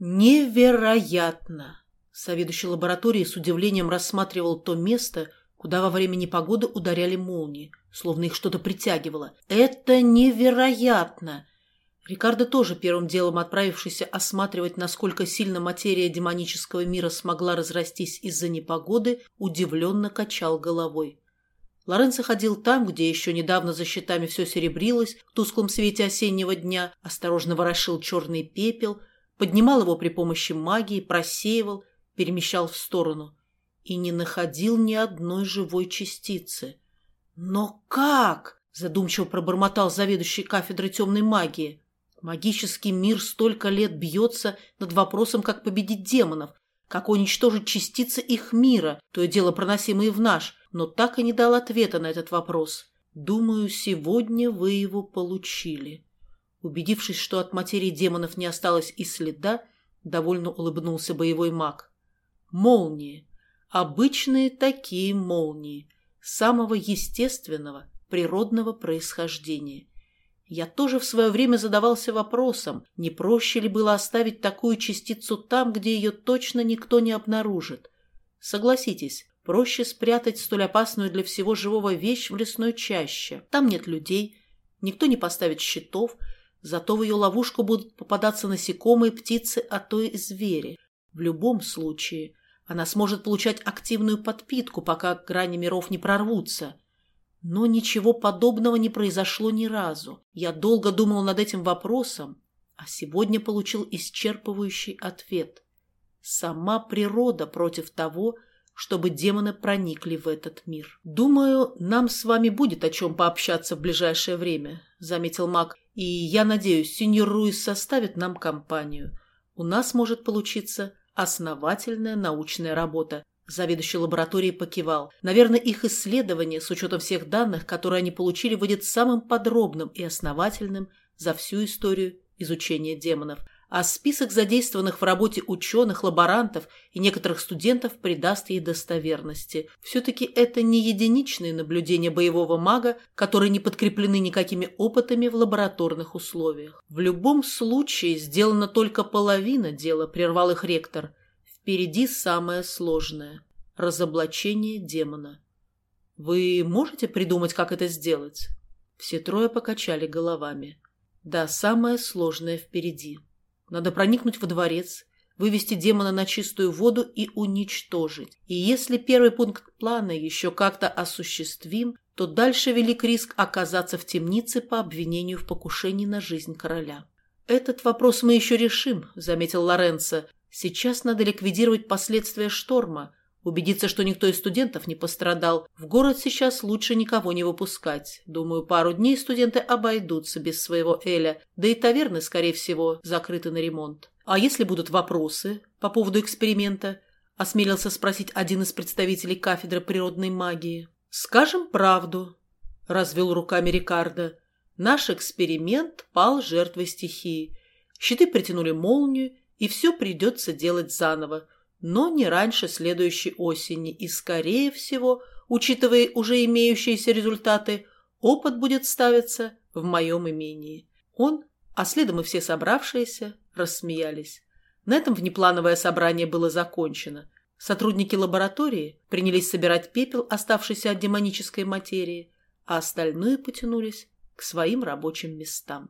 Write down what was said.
Невероятно! Соведущий лаборатории с удивлением рассматривал то место, куда во время непогоды ударяли молнии, словно их что-то притягивало. Это невероятно! Рикардо тоже первым делом отправившийся осматривать, насколько сильно материя демонического мира смогла разрастись из-за непогоды, удивленно качал головой. Лоренцо ходил там, где еще недавно за щитами все серебрилось, в тусклом свете осеннего дня, осторожно ворошил черный пепел, поднимал его при помощи магии, просеивал, перемещал в сторону и не находил ни одной живой частицы. «Но как?» – задумчиво пробормотал заведующий кафедрой темной магии. Магический мир столько лет бьется над вопросом, как победить демонов, как уничтожить частицы их мира, то и дело проносимые в наш, но так и не дал ответа на этот вопрос. Думаю, сегодня вы его получили. Убедившись, что от материи демонов не осталось и следа, довольно улыбнулся боевой маг. Молнии. Обычные такие молнии. Самого естественного, природного происхождения. Я тоже в свое время задавался вопросом, не проще ли было оставить такую частицу там, где ее точно никто не обнаружит. Согласитесь, проще спрятать столь опасную для всего живого вещь в лесной чаще. Там нет людей, никто не поставит щитов, зато в ее ловушку будут попадаться насекомые, птицы, а то и звери. В любом случае, она сможет получать активную подпитку, пока грани миров не прорвутся. Но ничего подобного не произошло ни разу. Я долго думал над этим вопросом, а сегодня получил исчерпывающий ответ. Сама природа против того, чтобы демоны проникли в этот мир. «Думаю, нам с вами будет о чем пообщаться в ближайшее время», — заметил маг. «И я надеюсь, сеньор Руис составит нам компанию. У нас может получиться основательная научная работа. Заведующий лабораторией покивал. Наверное, их исследование, с учетом всех данных, которые они получили, выйдет самым подробным и основательным за всю историю изучения демонов. А список задействованных в работе ученых, лаборантов и некоторых студентов придаст ей достоверности. Все-таки это не единичные наблюдения боевого мага, которые не подкреплены никакими опытами в лабораторных условиях. В любом случае сделана только половина дела, прервал их ректор – Впереди самое сложное – разоблачение демона. Вы можете придумать, как это сделать? Все трое покачали головами. Да, самое сложное впереди. Надо проникнуть во дворец, вывести демона на чистую воду и уничтожить. И если первый пункт плана еще как-то осуществим, то дальше велик риск оказаться в темнице по обвинению в покушении на жизнь короля. «Этот вопрос мы еще решим», — заметил Лоренцо, Сейчас надо ликвидировать последствия шторма, убедиться, что никто из студентов не пострадал. В город сейчас лучше никого не выпускать. Думаю, пару дней студенты обойдутся без своего Эля, да и таверны, скорее всего, закрыты на ремонт. А если будут вопросы по поводу эксперимента? Осмелился спросить один из представителей кафедры природной магии. «Скажем правду», — развел руками Рикардо. «Наш эксперимент пал жертвой стихии. Щиты притянули молнию, и все придется делать заново, но не раньше следующей осени, и, скорее всего, учитывая уже имеющиеся результаты, опыт будет ставиться в моем имении. Он, а следом и все собравшиеся, рассмеялись. На этом внеплановое собрание было закончено. Сотрудники лаборатории принялись собирать пепел, оставшийся от демонической материи, а остальные потянулись к своим рабочим местам.